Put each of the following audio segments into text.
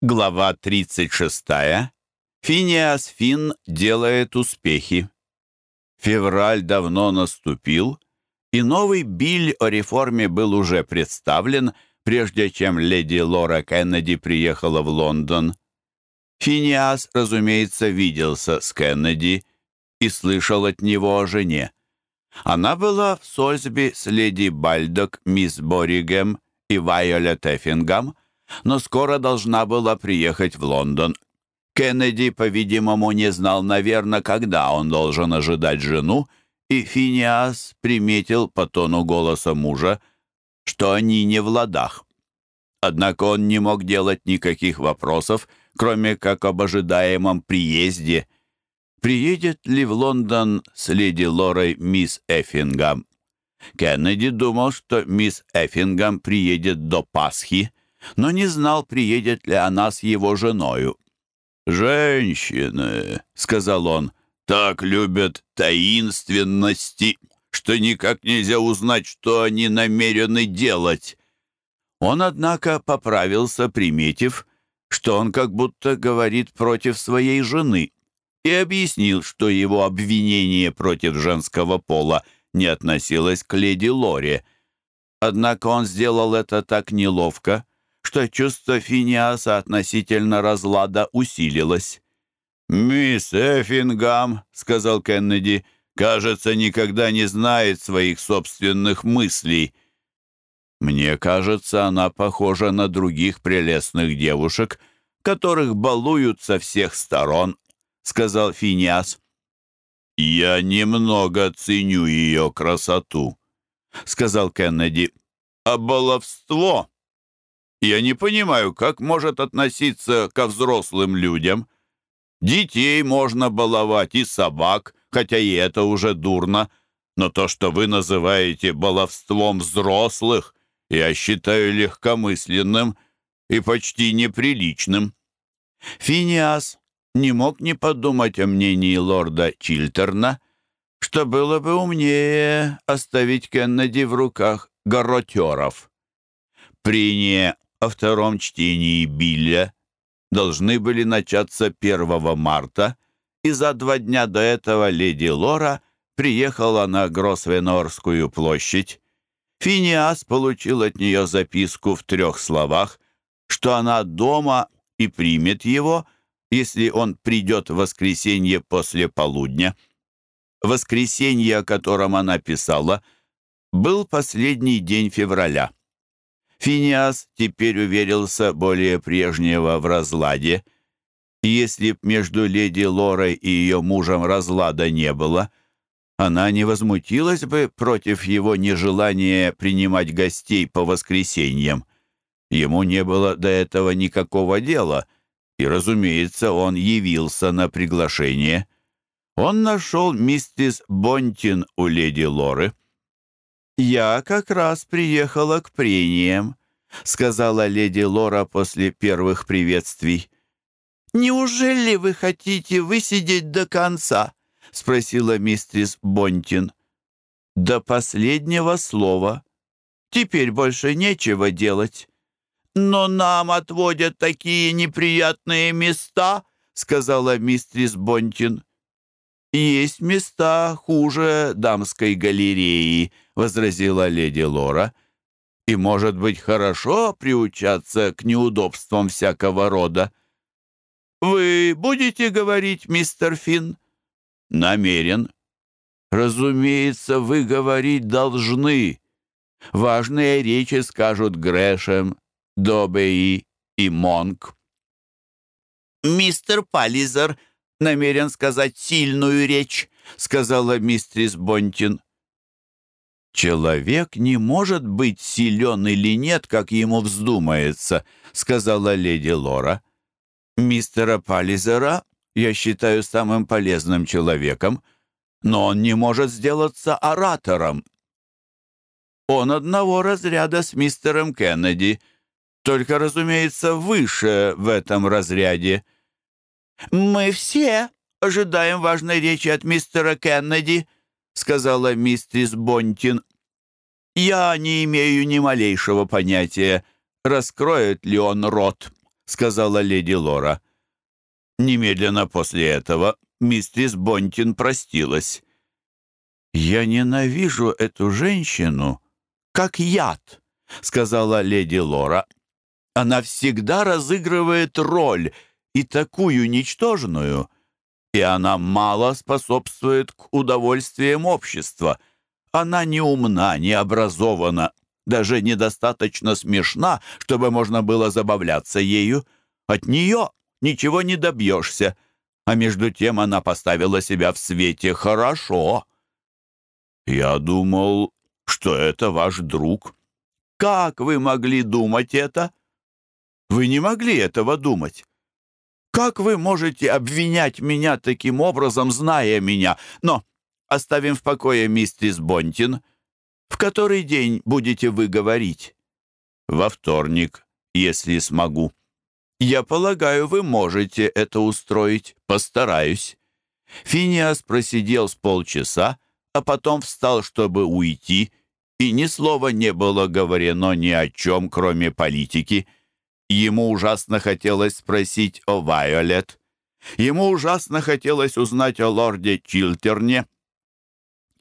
Глава 36. Финиас Финн делает успехи. Февраль давно наступил, и новый биль о реформе был уже представлен, прежде чем леди Лора Кеннеди приехала в Лондон. Финиас, разумеется, виделся с Кеннеди и слышал от него о жене. Она была в Сольсби с леди Бальдок, мисс Боригем и Вайолет Эффингам, но скоро должна была приехать в Лондон. Кеннеди, по-видимому, не знал, наверное, когда он должен ожидать жену, и Финиас приметил по тону голоса мужа, что они не в ладах. Однако он не мог делать никаких вопросов, кроме как об ожидаемом приезде. Приедет ли в Лондон с леди Лорой мисс Эффингам? Кеннеди думал, что мисс Эффингам приедет до Пасхи, но не знал, приедет ли она с его женою. «Женщины», — сказал он, — «так любят таинственности, что никак нельзя узнать, что они намерены делать». Он, однако, поправился, приметив, что он как будто говорит против своей жены, и объяснил, что его обвинение против женского пола не относилось к леди Лоре. Однако он сделал это так неловко, что чувство Финиаса относительно разлада усилилось. «Мисс Эффингам», — сказал Кеннеди, — «кажется, никогда не знает своих собственных мыслей». «Мне кажется, она похожа на других прелестных девушек, которых балуют со всех сторон», — сказал Финиас. «Я немного ценю ее красоту», — сказал Кеннеди. «А баловство я не понимаю, как может относиться ко взрослым людям. Детей можно баловать и собак, хотя и это уже дурно. Но то, что вы называете баловством взрослых, я считаю легкомысленным и почти неприличным. Финиас не мог не подумать о мнении лорда Чилтерна, что было бы умнее оставить Кеннеди в руках гаротеров. Прения о втором чтении Билля должны были начаться 1 марта, и за два дня до этого леди Лора приехала на Гросвенорскую площадь. Финиас получил от нее записку в трех словах, что она дома и примет его, если он придет в воскресенье после полудня. Воскресенье, о котором она писала, был последний день февраля. Финиас теперь уверился более прежнего в разладе. если б между леди Лорой и ее мужем разлада не было, она не возмутилась бы против его нежелания принимать гостей по воскресеньям. Ему не было до этого никакого дела, и, разумеется, он явился на приглашение. Он нашел миссис Бонтин у леди Лоры. «Я как раз приехала к прениям», — сказала леди Лора после первых приветствий. «Неужели вы хотите высидеть до конца?» — спросила мистерис Бонтин. «До последнего слова. Теперь больше нечего делать». «Но нам отводят такие неприятные места», — сказала мистерис Бонтин. «Есть места хуже дамской галереи», — возразила леди Лора. «И, может быть, хорошо приучаться к неудобствам всякого рода». «Вы будете говорить, мистер Финн?» «Намерен». «Разумеется, вы говорить должны. Важные речи скажут Грэшем, Добеи и Монк». «Мистер Паллизер намерен сказать сильную речь», — сказала мистрис Бонтин. «Человек не может быть силен или нет, как ему вздумается», — сказала леди Лора. «Мистера Паллизера я считаю самым полезным человеком, но он не может сделаться оратором. Он одного разряда с мистером Кеннеди, только, разумеется, выше в этом разряде». «Мы все ожидаем важной речи от мистера Кеннеди», сказала мистерис Бонтин. «Я не имею ни малейшего понятия, раскроет ли он рот», сказала леди Лора. Немедленно после этого мистерис Бонтин простилась. «Я ненавижу эту женщину, как яд», — сказала леди Лора. «Она всегда разыгрывает роль, и такую ничтожную, и она мало способствует к удовольствиям общества. Она не умна, не образована, даже недостаточно смешна, чтобы можно было забавляться ею. От нее ничего не добьешься, а между тем она поставила себя в свете хорошо. Я думал, что это ваш друг. Как вы могли думать это? Вы не могли этого думать. Как вы можете обвинять меня таким образом, зная меня? Но оставим в покое мистерис Бонтин. В который день будете вы говорить? Во вторник, если смогу. Я полагаю, вы можете это устроить. Постараюсь. Финиас просидел с полчаса, а потом встал, чтобы уйти, и ни слова не было говорено ни о чем, кроме политики. Ему ужасно хотелось спросить о Вайолет. Ему ужасно хотелось узнать о лорде Чилтерне.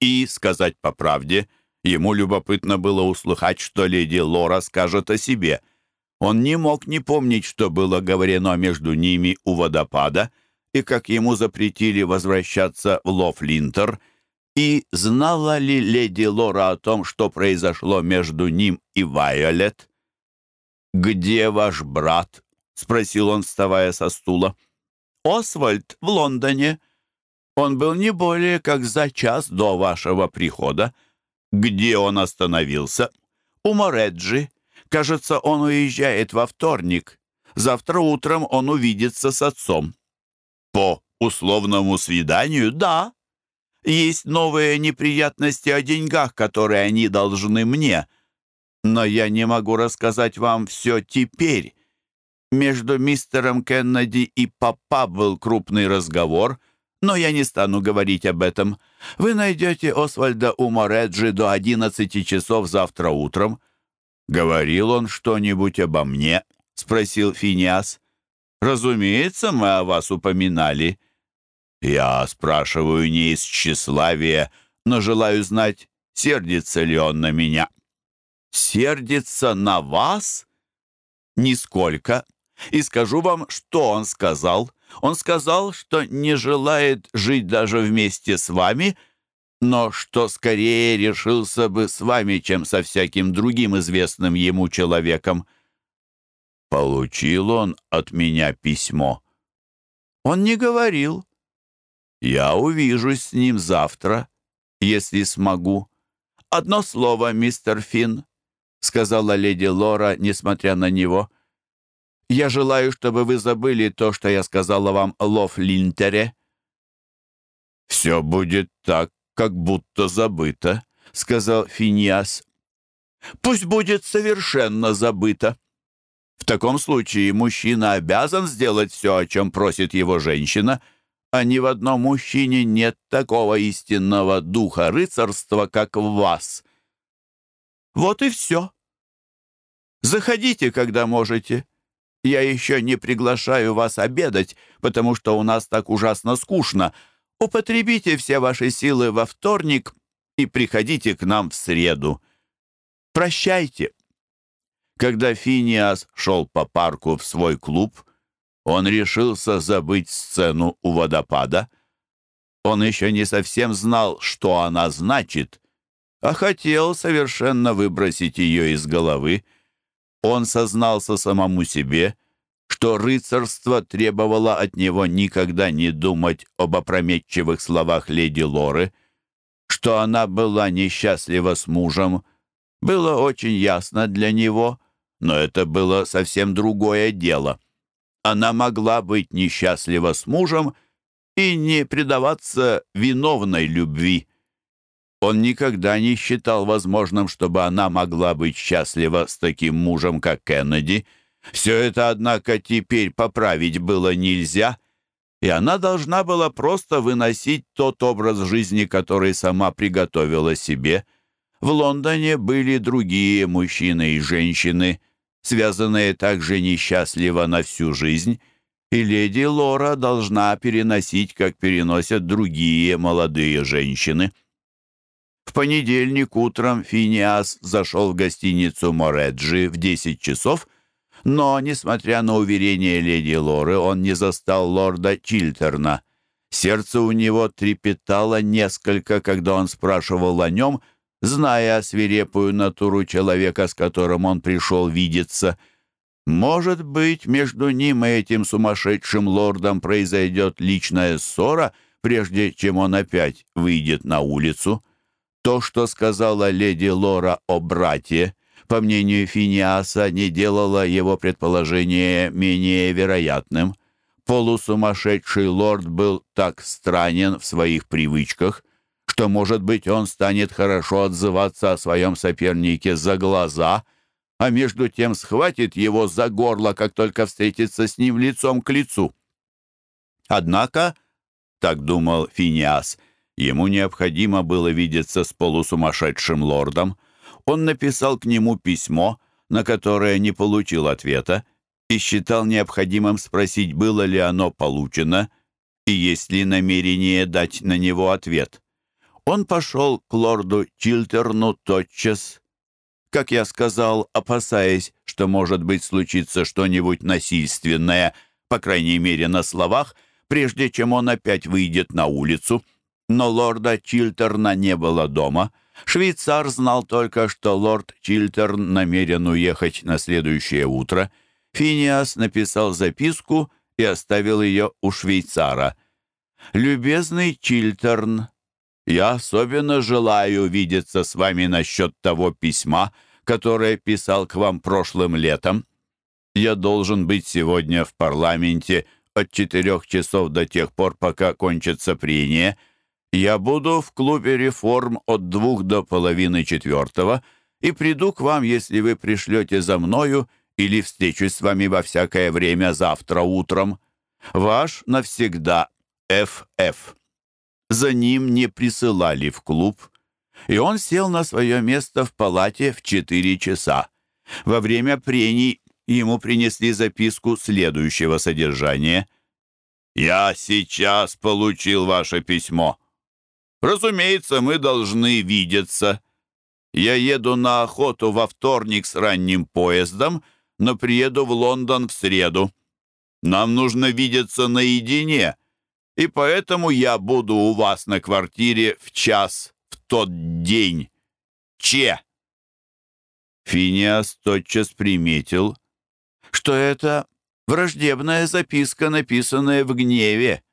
И, сказать по правде, ему любопытно было услыхать, что леди Лора скажет о себе. Он не мог не помнить, что было говорено между ними у водопада, и как ему запретили возвращаться в Лофлинтер, и знала ли леди Лора о том, что произошло между ним и Вайолет. «Где ваш брат?» — спросил он, вставая со стула. «Освальд в Лондоне. Он был не более как за час до вашего прихода. Где он остановился?» «У Мореджи. Кажется, он уезжает во вторник. Завтра утром он увидится с отцом». «По условному свиданию?» «Да. Есть новые неприятности о деньгах, которые они должны мне». Но я не могу рассказать вам все теперь. Между мистером Кеннеди и папа был крупный разговор, но я не стану говорить об этом. Вы найдете Освальда у Мореджи до одиннадцати часов завтра утром. «Говорил он что-нибудь обо мне?» — спросил Финиас. «Разумеется, мы о вас упоминали». «Я спрашиваю не из тщеславия, но желаю знать, сердится ли он на меня» сердится на вас? Нисколько. И скажу вам, что он сказал. Он сказал, что не желает жить даже вместе с вами, но что скорее решился бы с вами, чем со всяким другим известным ему человеком. Получил он от меня письмо. Он не говорил. Я увижусь с ним завтра, если смогу. Одно слово, мистер Финн. — сказала леди Лора, несмотря на него. «Я желаю, чтобы вы забыли то, что я сказала вам о Лофлинтере». «Все будет так, как будто забыто», — сказал Финиас. «Пусть будет совершенно забыто. В таком случае мужчина обязан сделать все, о чем просит его женщина, а ни в одном мужчине нет такого истинного духа рыцарства, как в вас». Вот и все. Заходите, когда можете. Я еще не приглашаю вас обедать, потому что у нас так ужасно скучно. Употребите все ваши силы во вторник и приходите к нам в среду. Прощайте. Когда Финиас шел по парку в свой клуб, он решился забыть сцену у водопада. Он еще не совсем знал, что она значит, а хотел совершенно выбросить ее из головы. Он сознался самому себе, что рыцарство требовало от него никогда не думать об опрометчивых словах леди Лоры, что она была несчастлива с мужем, было очень ясно для него, но это было совсем другое дело. Она могла быть несчастлива с мужем и не предаваться виновной любви. Он никогда не считал возможным, чтобы она могла быть счастлива с таким мужем, как Кеннеди. Все это, однако, теперь поправить было нельзя, и она должна была просто выносить тот образ жизни, который сама приготовила себе. В Лондоне были другие мужчины и женщины, связанные также несчастливо на всю жизнь, и леди Лора должна переносить, как переносят другие молодые женщины. Понедельник утром Финиас зашел в гостиницу Мореджи в 10 часов, но, несмотря на уверение леди Лоры, он не застал лорда Чилтерна. Сердце у него трепетало несколько, когда он спрашивал о нем, зная свирепую натуру человека, с которым он пришел видеться — может быть, между ним и этим сумасшедшим лордом произойдет личная ссора, прежде чем он опять выйдет на улицу? То, что сказала леди Лора о брате, по мнению Финиаса, не делало его предположение менее вероятным. Полусумасшедший лорд был так странен в своих привычках, что, может быть, он станет хорошо отзываться о своем сопернике за глаза — а между тем схватит его за горло, как только встретится с ним лицом к лицу. Однако, так думал Финиас, ему необходимо было видеться с полусумасшедшим лордом. Он написал к нему письмо, на которое не получил ответа, и считал необходимым спросить, было ли оно получено, и есть ли намерение дать на него ответ. Он пошел к лорду Чилтерну тотчас, как я сказал, опасаясь, что, может быть, случится что-нибудь насильственное, по крайней мере, на словах, прежде чем он опять выйдет на улицу. Но лорда Чилтерна не было дома. Швейцар знал только, что лорд Чилтерн намерен уехать на следующее утро. Финиас написал записку и оставил ее у швейцара. «Любезный Чилтерн, я особенно желаю видеться с вами насчет того письма, которое писал к вам прошлым летом. Я должен быть сегодня в парламенте от четырех часов до тех пор, пока кончится прения. Я буду в клубе реформ от двух до половины четвертого и приду к вам, если вы пришлете за мною или встречусь с вами во всякое время завтра утром. Ваш навсегда Ф.Ф. За ним не присылали в клуб, и он сел на свое место в палате в четыре часа. Во время прений ему принесли записку следующего содержания. «Я сейчас получил ваше письмо. Разумеется, мы должны видеться. Я еду на охоту во вторник с ранним поездом, но приеду в Лондон в среду. Нам нужно видеться наедине, и поэтому я буду у вас на квартире в час тот день. Че?» Финиас тотчас приметил, что это враждебная записка, написанная в гневе,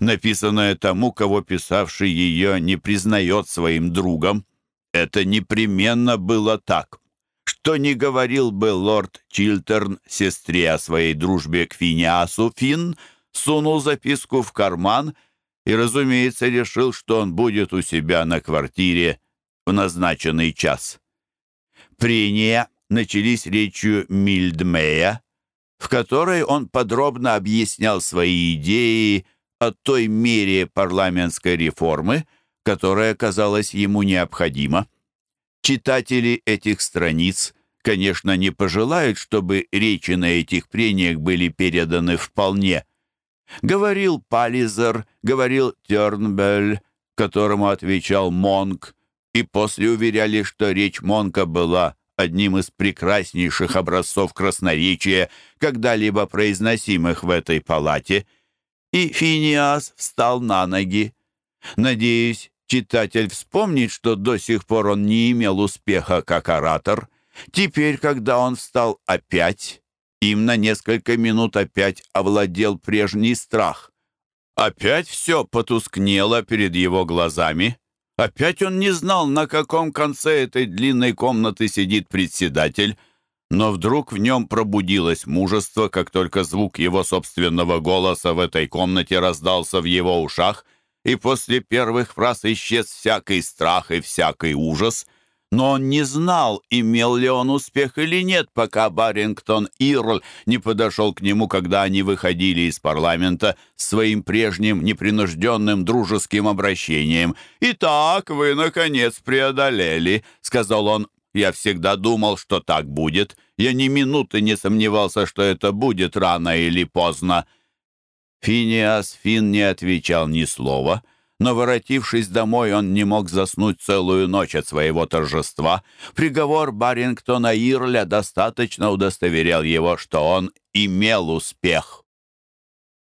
написанная тому, кого писавший ее не признает своим другом. Это непременно было так. Что не говорил бы лорд Чилтерн сестре о своей дружбе к Финиасу, Финн сунул записку в карман — и, разумеется, решил, что он будет у себя на квартире в назначенный час. Прения начались речью Мильдмея, в которой он подробно объяснял свои идеи о той мере парламентской реформы, которая казалась ему необходима. Читатели этих страниц, конечно, не пожелают, чтобы речи на этих прениях были переданы вполне Говорил Пализер, говорил Тернбель, которому отвечал Монк, и после уверяли, что речь Монка была одним из прекраснейших образцов красноречия, когда-либо произносимых в этой палате. И Финиас встал на ноги. Надеюсь, читатель вспомнит, что до сих пор он не имел успеха как оратор. Теперь, когда он встал опять, им на несколько минут опять овладел прежний страх. Опять все потускнело перед его глазами. Опять он не знал, на каком конце этой длинной комнаты сидит председатель, но вдруг в нем пробудилось мужество, как только звук его собственного голоса в этой комнате раздался в его ушах, и после первых фраз исчез всякий страх и всякий ужас — но он не знал, имел ли он успех или нет, пока Барингтон Ирл не подошел к нему, когда они выходили из парламента с своим прежним непринужденным дружеским обращением. «Итак, вы, наконец, преодолели», — сказал он. «Я всегда думал, что так будет. Я ни минуты не сомневался, что это будет рано или поздно». Финиас Фин не отвечал ни слова, но, воротившись домой, он не мог заснуть целую ночь от своего торжества. Приговор Барингтона Ирля достаточно удостоверял его, что он имел успех.